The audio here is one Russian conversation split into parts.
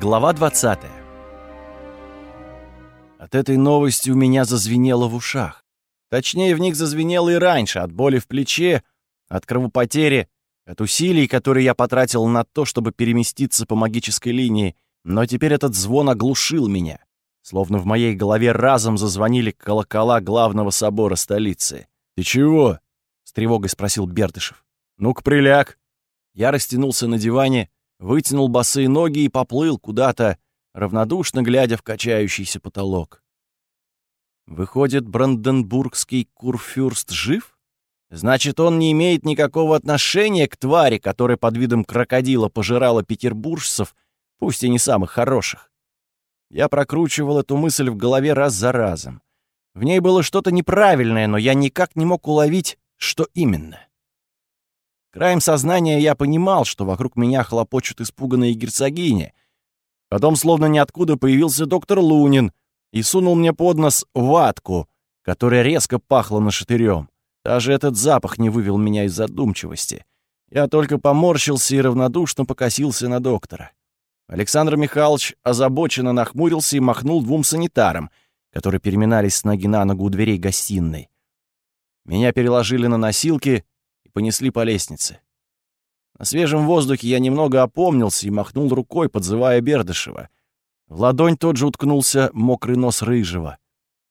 Глава 20 От этой новости у меня зазвенело в ушах. Точнее, в них зазвенело и раньше, от боли в плече, от кровопотери, от усилий, которые я потратил на то, чтобы переместиться по магической линии, но теперь этот звон оглушил меня, словно в моей голове разом зазвонили колокола главного собора столицы. «Ты чего?» — с тревогой спросил Бердышев. «Ну-ка, приляг». Я растянулся на диване, вытянул босые ноги и поплыл куда-то, равнодушно глядя в качающийся потолок. Выходит, бранденбургский курфюрст жив? Значит, он не имеет никакого отношения к твари, которая под видом крокодила пожирала петербуржцев, пусть и не самых хороших. Я прокручивал эту мысль в голове раз за разом. В ней было что-то неправильное, но я никак не мог уловить, что именно. Краем сознания я понимал, что вокруг меня хлопочут испуганные герцогини. Потом, словно ниоткуда, появился доктор Лунин и сунул мне под нос ватку, которая резко пахла нашатырем. Даже этот запах не вывел меня из задумчивости. Я только поморщился и равнодушно покосился на доктора. Александр Михайлович озабоченно нахмурился и махнул двум санитарам, которые переминались с ноги на ногу у дверей гостиной. Меня переложили на носилки понесли по лестнице. На свежем воздухе я немного опомнился и махнул рукой, подзывая Бердышева. В ладонь тот же уткнулся мокрый нос рыжего.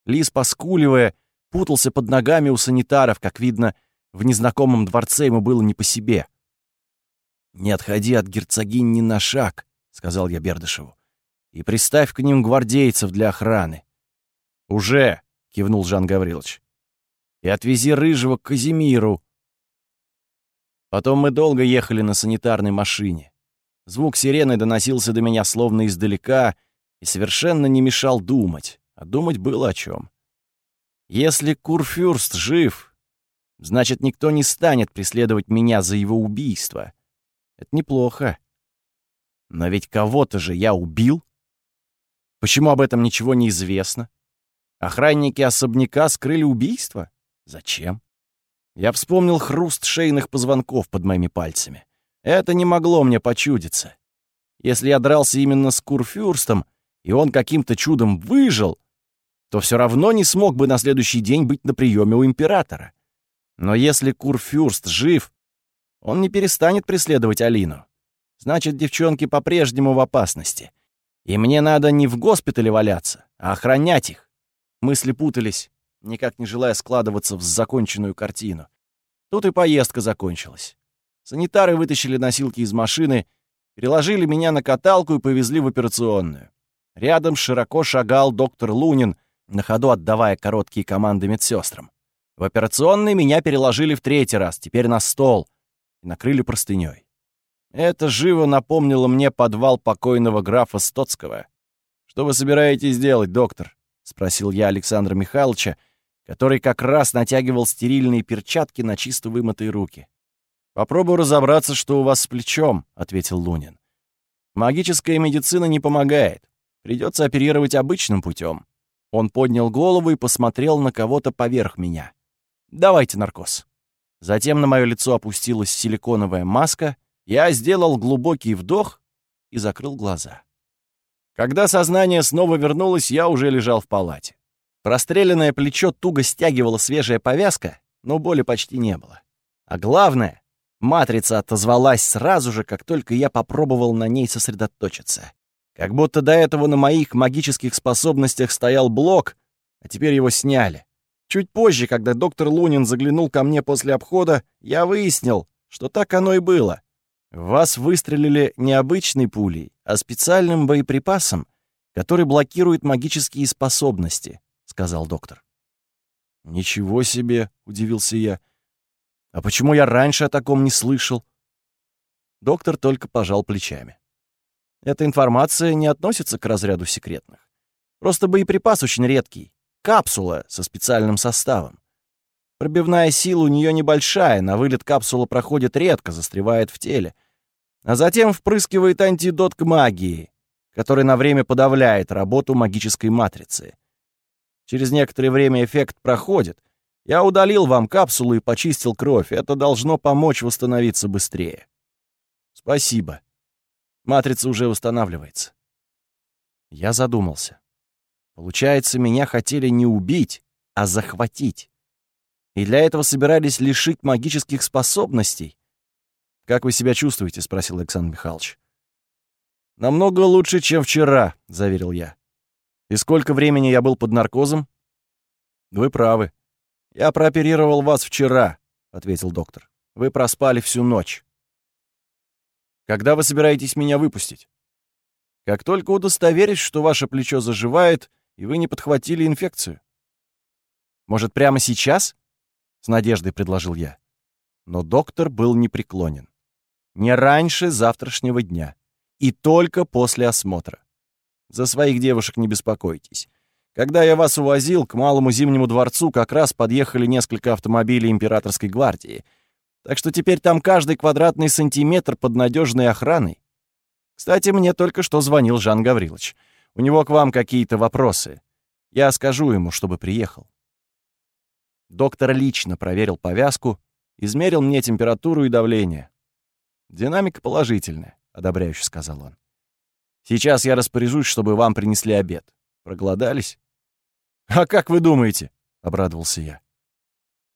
Лис, поскуливая, путался под ногами у санитаров, как видно, в незнакомом дворце ему было не по себе. «Не отходи от герцогинь ни на шаг», — сказал я Бердышеву, «и приставь к ним гвардейцев для охраны». «Уже», — кивнул Жан Гаврилович и отвези Рыжего к Казимиру». Потом мы долго ехали на санитарной машине. Звук сирены доносился до меня словно издалека и совершенно не мешал думать, а думать было о чем. Если Курфюрст жив, значит, никто не станет преследовать меня за его убийство. Это неплохо. Но ведь кого-то же я убил. Почему об этом ничего не известно? Охранники особняка скрыли убийство? Зачем? Я вспомнил хруст шейных позвонков под моими пальцами. Это не могло мне почудиться. Если я дрался именно с Курфюрстом, и он каким-то чудом выжил, то все равно не смог бы на следующий день быть на приеме у императора. Но если Курфюрст жив, он не перестанет преследовать Алину. Значит, девчонки по-прежнему в опасности. И мне надо не в госпитале валяться, а охранять их. Мысли путались никак не желая складываться в законченную картину. Тут и поездка закончилась. Санитары вытащили носилки из машины, переложили меня на каталку и повезли в операционную. Рядом широко шагал доктор Лунин, на ходу отдавая короткие команды медсестрам. В операционной меня переложили в третий раз, теперь на стол, и накрыли простыней. Это живо напомнило мне подвал покойного графа Стоцкого. «Что вы собираетесь делать, доктор?» — спросил я Александра Михайловича, который как раз натягивал стерильные перчатки на чисто вымытые руки. «Попробую разобраться, что у вас с плечом», — ответил Лунин. «Магическая медицина не помогает. Придется оперировать обычным путем. Он поднял голову и посмотрел на кого-то поверх меня. «Давайте наркоз». Затем на мое лицо опустилась силиконовая маска, я сделал глубокий вдох и закрыл глаза. Когда сознание снова вернулось, я уже лежал в палате. Простреленное плечо туго стягивала свежая повязка, но боли почти не было. А главное, матрица отозвалась сразу же, как только я попробовал на ней сосредоточиться. Как будто до этого на моих магических способностях стоял блок, а теперь его сняли. Чуть позже, когда доктор Лунин заглянул ко мне после обхода, я выяснил, что так оно и было. вас выстрелили не обычной пулей, а специальным боеприпасом, который блокирует магические способности, сказал доктор. «Ничего себе!» — удивился я. «А почему я раньше о таком не слышал?» Доктор только пожал плечами. «Эта информация не относится к разряду секретных. Просто боеприпас очень редкий. Капсула со специальным составом. Пробивная сила у нее небольшая, на вылет капсула проходит редко, застревает в теле. А затем впрыскивает антидот к магии, который на время подавляет работу магической матрицы. Через некоторое время эффект проходит. Я удалил вам капсулу и почистил кровь. Это должно помочь восстановиться быстрее. Спасибо. Матрица уже восстанавливается. Я задумался. Получается, меня хотели не убить, а захватить. И для этого собирались лишить магических способностей. «Как вы себя чувствуете?» — спросил Александр Михайлович. «Намного лучше, чем вчера», — заверил я. «И сколько времени я был под наркозом?» «Вы правы. Я прооперировал вас вчера», — ответил доктор. «Вы проспали всю ночь». «Когда вы собираетесь меня выпустить?» «Как только удостоверюсь, что ваше плечо заживает, и вы не подхватили инфекцию». «Может, прямо сейчас?» — с надеждой предложил я. Но доктор был непреклонен. «Не раньше завтрашнего дня. И только после осмотра. За своих девушек не беспокойтесь. Когда я вас увозил, к Малому Зимнему дворцу как раз подъехали несколько автомобилей императорской гвардии. Так что теперь там каждый квадратный сантиметр под надежной охраной. Кстати, мне только что звонил Жан Гаврилович. У него к вам какие-то вопросы. Я скажу ему, чтобы приехал. Доктор лично проверил повязку, измерил мне температуру и давление. Динамика положительная, одобряюще сказал он. Сейчас я распоряжусь, чтобы вам принесли обед. Проголодались? «А как вы думаете?» — обрадовался я.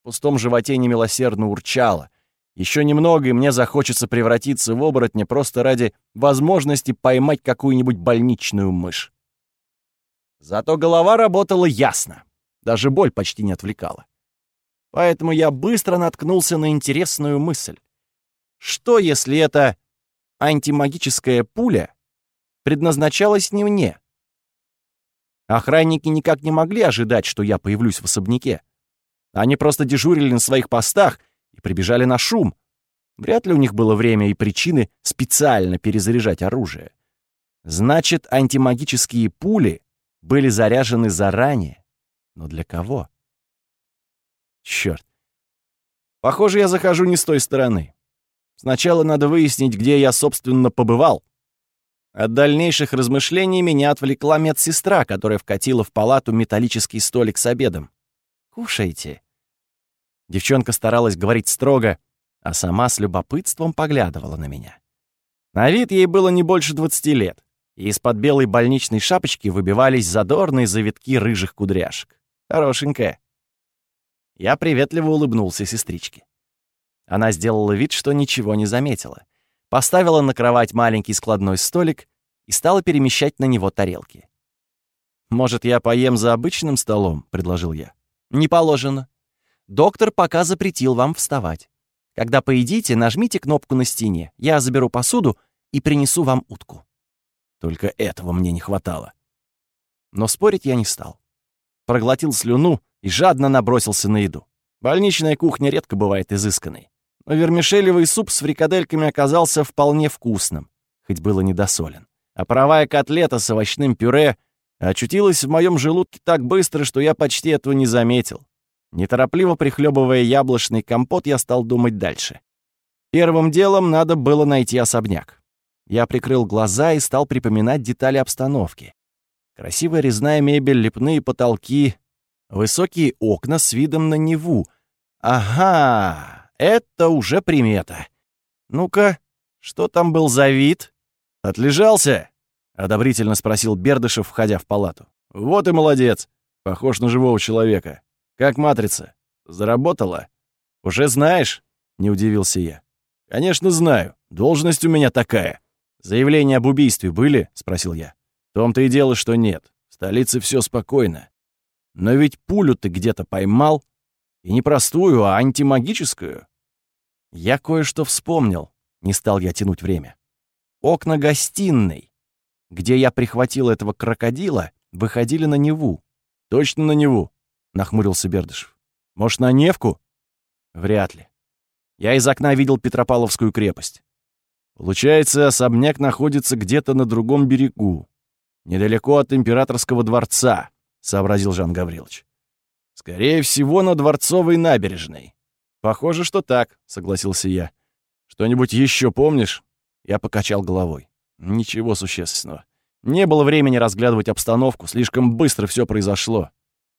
В пустом животе немилосердно урчало. Еще немного, и мне захочется превратиться в оборотня просто ради возможности поймать какую-нибудь больничную мышь. Зато голова работала ясно. Даже боль почти не отвлекала. Поэтому я быстро наткнулся на интересную мысль. Что, если эта антимагическая пуля предназначалась не мне, Охранники никак не могли ожидать, что я появлюсь в особняке. Они просто дежурили на своих постах и прибежали на шум. Вряд ли у них было время и причины специально перезаряжать оружие. Значит, антимагические пули были заряжены заранее. Но для кого? Чёрт. Похоже, я захожу не с той стороны. Сначала надо выяснить, где я, собственно, побывал. От дальнейших размышлений меня отвлекла медсестра, которая вкатила в палату металлический столик с обедом. «Кушайте». Девчонка старалась говорить строго, а сама с любопытством поглядывала на меня. На вид ей было не больше двадцати лет, и из-под белой больничной шапочки выбивались задорные завитки рыжих кудряшек. Хорошенькая. Я приветливо улыбнулся сестричке. Она сделала вид, что ничего не заметила поставила на кровать маленький складной столик и стала перемещать на него тарелки. «Может, я поем за обычным столом?» — предложил я. «Не положено. Доктор пока запретил вам вставать. Когда поедите, нажмите кнопку на стене. Я заберу посуду и принесу вам утку». Только этого мне не хватало. Но спорить я не стал. Проглотил слюну и жадно набросился на еду. Больничная кухня редко бывает изысканной но вермишелевый суп с фрикадельками оказался вполне вкусным, хоть было недосолен. А паровая котлета с овощным пюре очутилась в моем желудке так быстро, что я почти этого не заметил. Неторопливо прихлебывая яблочный компот, я стал думать дальше. Первым делом надо было найти особняк. Я прикрыл глаза и стал припоминать детали обстановки. Красивая резная мебель, лепные потолки, высокие окна с видом на Неву. Ага, это уже примета. Ну-ка, что там был за вид? Отлежался? Одобрительно спросил Бердышев, входя в палату. Вот и молодец. Похож на живого человека. Как матрица? Заработала? Уже знаешь? Не удивился я. Конечно, знаю. Должность у меня такая. Заявления об убийстве были? Спросил я. В том-то и дело, что нет. В столице все спокойно. Но ведь пулю ты где-то поймал. И не простую, а антимагическую. Я кое-что вспомнил, не стал я тянуть время. Окна гостиной, где я прихватил этого крокодила, выходили на Неву. Точно на Неву, нахмурился Бердышев. Может, на Невку? Вряд ли. Я из окна видел Петропавловскую крепость. Получается, особняк находится где-то на другом берегу, недалеко от императорского дворца, сообразил Жан Гаврилович. Скорее всего, на Дворцовой набережной. «Похоже, что так», — согласился я. «Что-нибудь еще помнишь?» Я покачал головой. «Ничего существенного. Не было времени разглядывать обстановку, слишком быстро все произошло.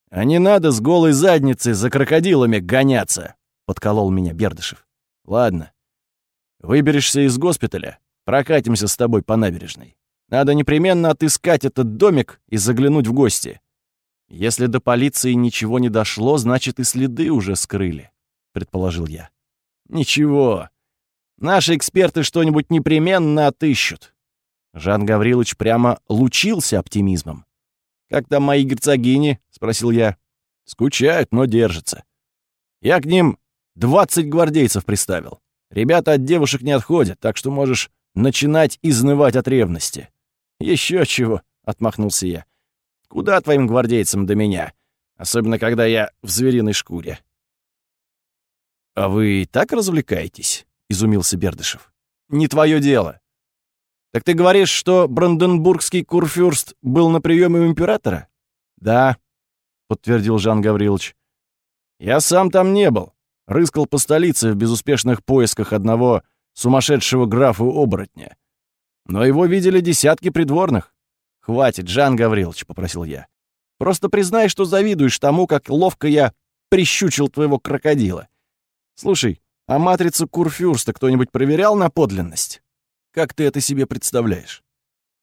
А не надо с голой задницей за крокодилами гоняться», — подколол меня Бердышев. «Ладно. Выберешься из госпиталя, прокатимся с тобой по набережной. Надо непременно отыскать этот домик и заглянуть в гости. Если до полиции ничего не дошло, значит и следы уже скрыли, предположил я. Ничего. Наши эксперты что-нибудь непременно отыщут. Жан Гаврилович прямо лучился оптимизмом. «Как там мои герцогини?» — спросил я. «Скучают, но держатся. Я к ним двадцать гвардейцев приставил. Ребята от девушек не отходят, так что можешь начинать изнывать от ревности». Еще чего», — отмахнулся я. «Куда твоим гвардейцам до меня? Особенно, когда я в звериной шкуре». «А вы так развлекаетесь?» — изумился Бердышев. «Не твое дело. Так ты говоришь, что бранденбургский курфюрст был на приеме у императора?» «Да», — подтвердил Жан Гаврилович. «Я сам там не был. Рыскал по столице в безуспешных поисках одного сумасшедшего графа-оборотня. Но его видели десятки придворных. «Хватит, Жан Гаврилович», — попросил я. «Просто признай, что завидуешь тому, как ловко я прищучил твоего крокодила. Слушай, а матрицу Курфюрста кто-нибудь проверял на подлинность? Как ты это себе представляешь?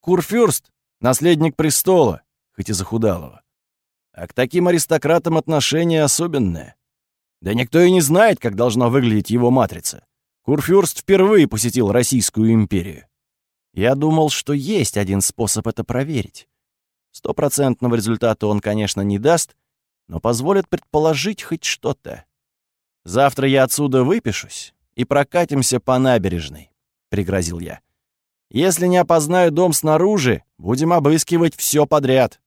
Курфюрст — наследник престола, хоть и захудалого. А к таким аристократам отношение особенное. Да никто и не знает, как должна выглядеть его матрица. Курфюрст впервые посетил Российскую империю. Я думал, что есть один способ это проверить. Стопроцентного результата он, конечно, не даст, но позволит предположить хоть что-то. Завтра я отсюда выпишусь и прокатимся по набережной, — пригрозил я. Если не опознаю дом снаружи, будем обыскивать все подряд.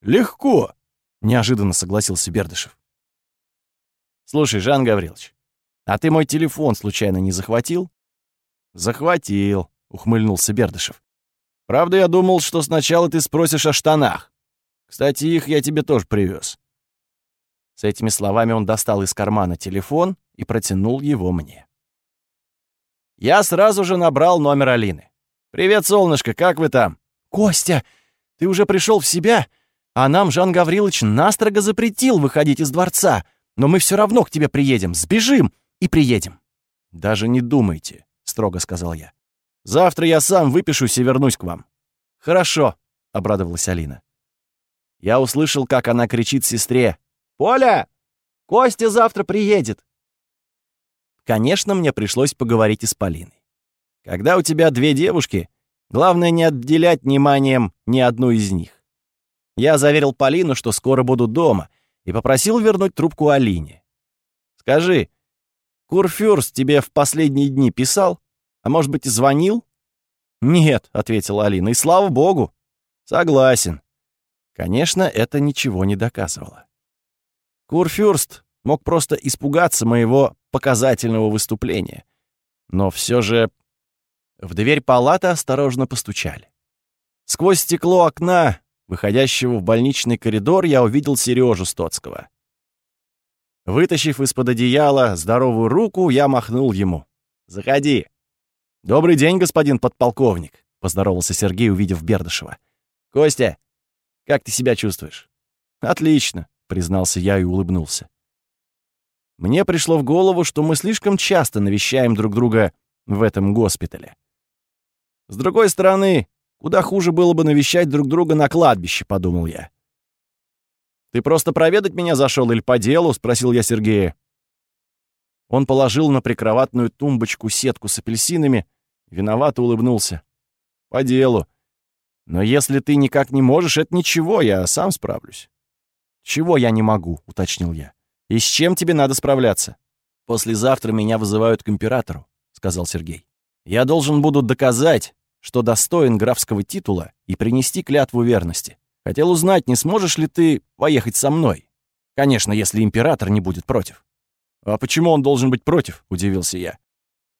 Легко, — неожиданно согласился Бердышев. Слушай, Жан Гаврилович, а ты мой телефон случайно не захватил? Захватил, ухмыльнулся Бердышев. «Правда, я думал, что сначала ты спросишь о штанах. Кстати, их я тебе тоже привез. С этими словами он достал из кармана телефон и протянул его мне. Я сразу же набрал номер Алины. «Привет, солнышко, как вы там?» «Костя, ты уже пришел в себя? А нам Жан Гаврилович настрого запретил выходить из дворца. Но мы все равно к тебе приедем, сбежим и приедем». «Даже не думайте», — строго сказал я. Завтра я сам выпишусь и вернусь к вам». «Хорошо», — обрадовалась Алина. Я услышал, как она кричит сестре. «Поля! Костя завтра приедет!» Конечно, мне пришлось поговорить и с Полиной. Когда у тебя две девушки, главное не отделять вниманием ни одну из них. Я заверил Полину, что скоро буду дома, и попросил вернуть трубку Алине. «Скажи, Курфюрст тебе в последние дни писал?» А может быть, и звонил?» «Нет», — ответила Алина, — «и слава богу». «Согласен». Конечно, это ничего не доказывало. Курфюрст мог просто испугаться моего показательного выступления. Но все же в дверь палаты осторожно постучали. Сквозь стекло окна, выходящего в больничный коридор, я увидел Сережу Стоцкого. Вытащив из-под одеяла здоровую руку, я махнул ему. «Заходи». «Добрый день, господин подполковник», — поздоровался Сергей, увидев Бердышева. «Костя, как ты себя чувствуешь?» «Отлично», — признался я и улыбнулся. Мне пришло в голову, что мы слишком часто навещаем друг друга в этом госпитале. С другой стороны, куда хуже было бы навещать друг друга на кладбище, подумал я. «Ты просто проведать меня зашел или по делу?» — спросил я Сергея. Он положил на прикроватную тумбочку сетку с апельсинами, виновато улыбнулся. «По делу. Но если ты никак не можешь, это ничего, я сам справлюсь». «Чего я не могу?» — уточнил я. «И с чем тебе надо справляться?» «Послезавтра меня вызывают к императору», — сказал Сергей. «Я должен буду доказать, что достоин графского титула и принести клятву верности. Хотел узнать, не сможешь ли ты поехать со мной? Конечно, если император не будет против». «А почему он должен быть против?» — удивился я.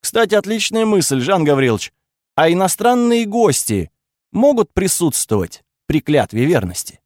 «Кстати, отличная мысль, Жан Гаврилович. А иностранные гости могут присутствовать при клятве верности?»